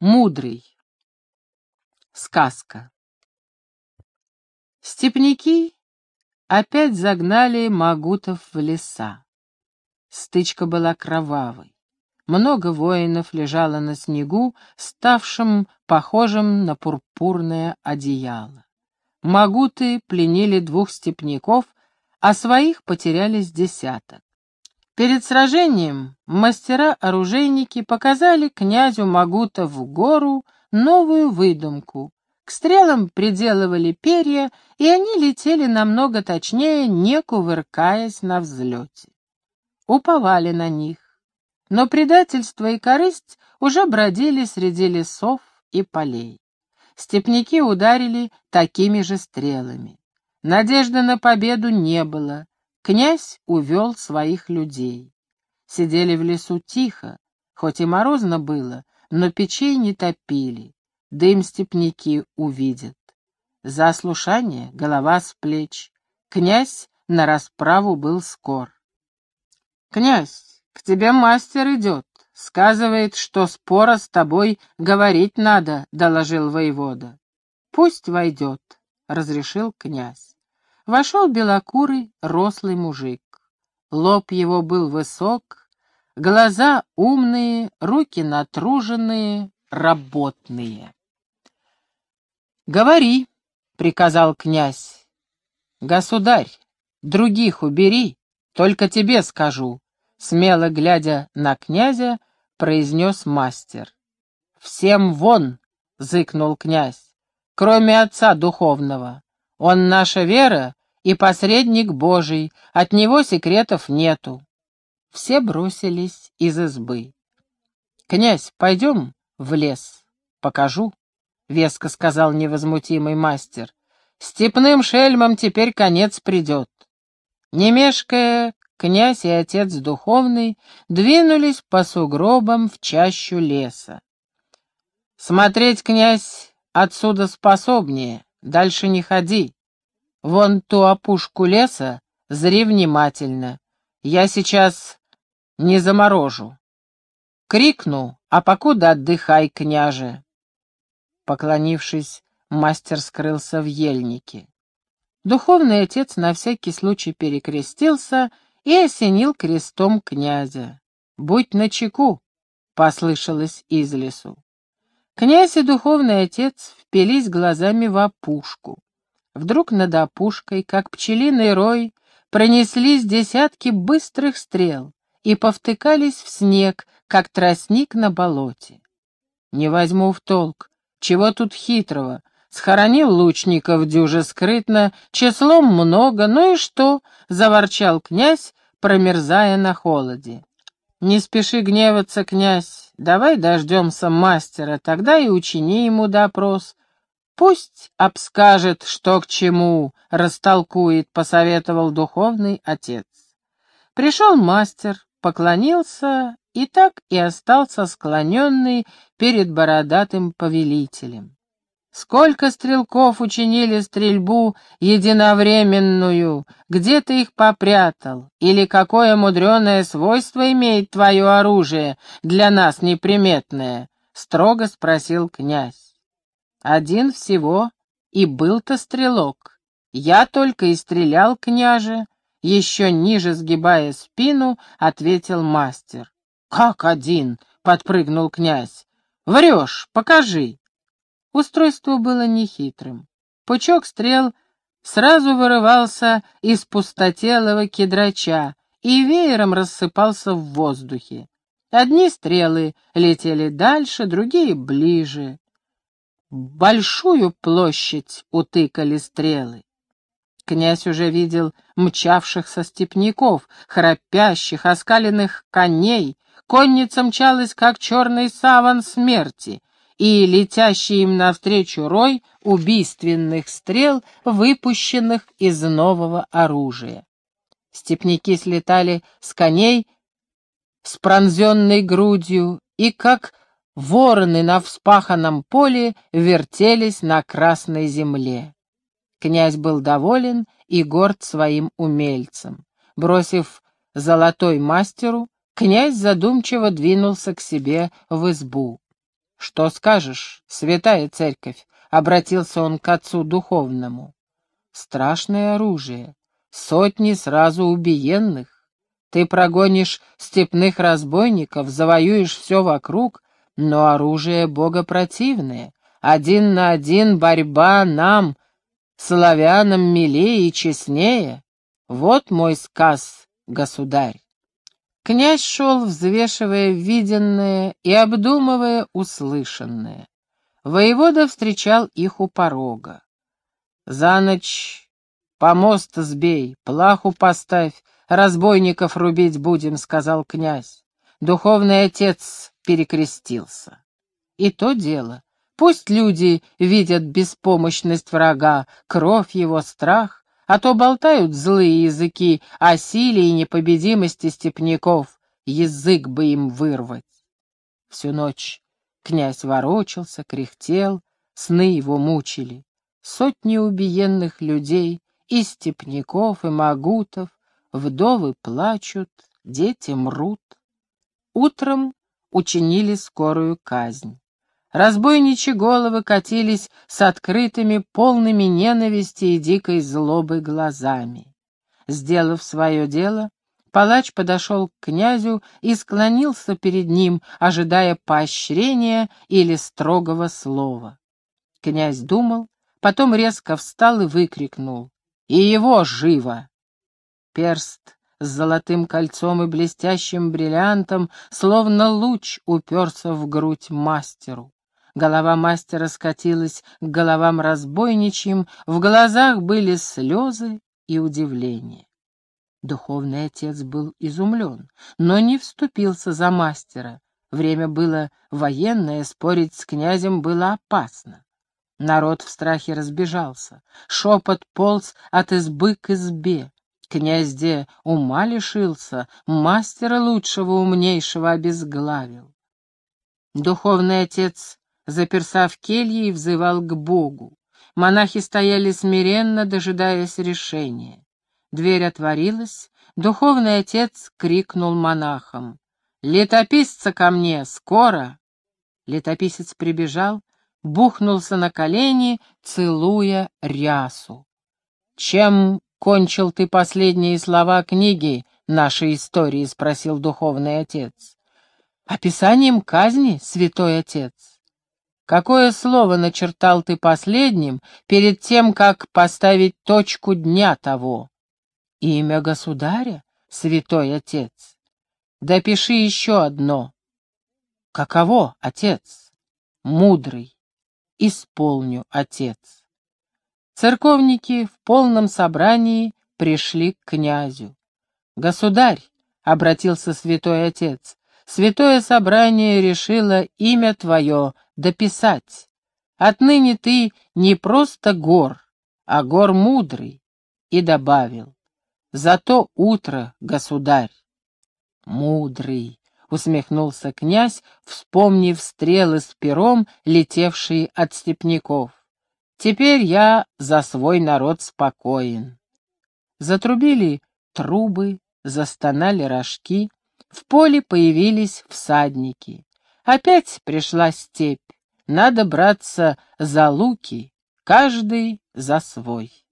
Мудрый. Сказка. Степняки опять загнали магутов в леса. Стычка была кровавой. Много воинов лежало на снегу, ставшем похожим на пурпурное одеяло. Магуты пленили двух степняков, а своих потеряли с десяток. Перед сражением мастера-оружейники показали князю Магута в гору новую выдумку. К стрелам приделывали перья, и они летели намного точнее, не кувыркаясь на взлете. Уповали на них. Но предательство и корысть уже бродили среди лесов и полей. Степняки ударили такими же стрелами. Надежды на победу не было, Князь увел своих людей. Сидели в лесу тихо, хоть и морозно было, но печей не топили, дым степняки увидят. За ослушание голова с плеч. Князь на расправу был скор. «Князь, к тебе мастер идет. Сказывает, что спора с тобой говорить надо», — доложил воевода. «Пусть войдет», — разрешил князь. Вошел белокурый, рослый мужик. Лоб его был высок, глаза умные, руки натруженные, работные. «Говори», — приказал князь. «Государь, других убери, только тебе скажу», — смело глядя на князя, произнес мастер. «Всем вон!» — зыкнул князь, — «кроме отца духовного. Он наша вера и посредник Божий, от него секретов нету. Все бросились из избы. «Князь, пойдем в лес, покажу», — веско сказал невозмутимый мастер. «Степным шельмам теперь конец придет». Не мешкая, князь и отец духовный двинулись по сугробам в чащу леса. «Смотреть, князь, отсюда способнее, дальше не ходи», Вон ту опушку леса зри внимательно. Я сейчас не заморожу. Крикну, а покуда отдыхай, княже. Поклонившись, мастер скрылся в ельнике. Духовный отец на всякий случай перекрестился и осенил крестом князя. «Будь начеку!» — послышалось из лесу. Князь и духовный отец впились глазами в опушку. Вдруг над опушкой, как пчелиный рой, пронеслись десятки быстрых стрел и повтыкались в снег, как тростник на болоте. Не возьму в толк, чего тут хитрого, схоронил лучников дюже скрытно, числом много, ну и что, — заворчал князь, промерзая на холоде. Не спеши гневаться, князь, давай дождемся мастера, тогда и учини ему допрос, Пусть обскажет, что к чему, растолкует, посоветовал духовный отец. Пришел мастер, поклонился и так и остался склоненный перед бородатым повелителем. Сколько стрелков учинили стрельбу единовременную, где ты их попрятал, или какое мудреное свойство имеет твое оружие, для нас неприметное? — строго спросил князь. Один всего, и был-то стрелок. Я только и стрелял, княже, еще ниже сгибая спину, ответил мастер. Как один? подпрыгнул князь. Врешь, покажи. Устройство было нехитрым. Пучок стрел сразу вырывался из пустотелого кедрача и веером рассыпался в воздухе. Одни стрелы летели дальше, другие ближе большую площадь утыкали стрелы. Князь уже видел мчавшихся степняков, храпящих, оскаленных коней, конница мчалась, как черный саван смерти, и летящий им навстречу рой убийственных стрел, выпущенных из нового оружия. Степняки слетали с коней с пронзенной грудью и, как Вороны на вспаханном поле вертелись на красной земле. Князь был доволен и горд своим умельцем. Бросив золотой мастеру, князь задумчиво двинулся к себе в избу. «Что скажешь, святая церковь?» — обратился он к отцу духовному. «Страшное оружие, сотни сразу убиенных. Ты прогонишь степных разбойников, завоюешь все вокруг, но оружие богопротивное. Один на один борьба нам, славянам, милее и честнее. Вот мой сказ, государь. Князь шел, взвешивая виденное и обдумывая услышанное. Воевода встречал их у порога. «За ночь помост сбей, плаху поставь, разбойников рубить будем», — сказал князь. Духовный отец перекрестился. И то дело. Пусть люди видят беспомощность врага, кровь его, страх, а то болтают злые языки о силе и непобедимости степняков, язык бы им вырвать. Всю ночь князь ворочался, кряхтел, сны его мучили. Сотни убиенных людей, и степняков, и магутов, вдовы плачут, дети мрут. Утром учинили скорую казнь. Разбойничьи головы катились с открытыми, полными ненависти и дикой злобы глазами. Сделав свое дело, палач подошел к князю и склонился перед ним, ожидая поощрения или строгого слова. Князь думал, потом резко встал и выкрикнул «И его живо!» Перст с золотым кольцом и блестящим бриллиантом, словно луч, уперся в грудь мастеру. Голова мастера скатилась к головам разбойничьим, в глазах были слезы и удивление. Духовный отец был изумлен, но не вступился за мастера. Время было военное, спорить с князем было опасно. Народ в страхе разбежался, шепот полз от избы к избе. Князь де ума лишился, мастера лучшего умнейшего обезглавил. Духовный отец заперся в келье и взывал к Богу. Монахи стояли смиренно, дожидаясь решения. Дверь отворилась, духовный отец крикнул монахам. «Летописца ко мне! Скоро!» Летописец прибежал, бухнулся на колени, целуя рясу. «Чем кончил ты последние слова книги нашей истории?» — спросил духовный отец. «Описанием казни, святой отец». Какое слово начертал ты последним перед тем, как поставить точку дня того? Имя государя, святой отец. Допиши еще одно. Каково, отец? Мудрый. Исполню, отец. Церковники в полном собрании пришли к князю. «Государь», — обратился святой отец, — «святое собрание решило имя твое дописать. Отныне ты не просто гор, а гор мудрый, и добавил. Зато утро, государь. Мудрый, усмехнулся князь, вспомнив стрелы с пером, летевшие от степняков. Теперь я за свой народ спокоен. Затрубили трубы, застонали рожки, в поле появились всадники. Опять пришла степь. Надо браться за луки, каждый за свой.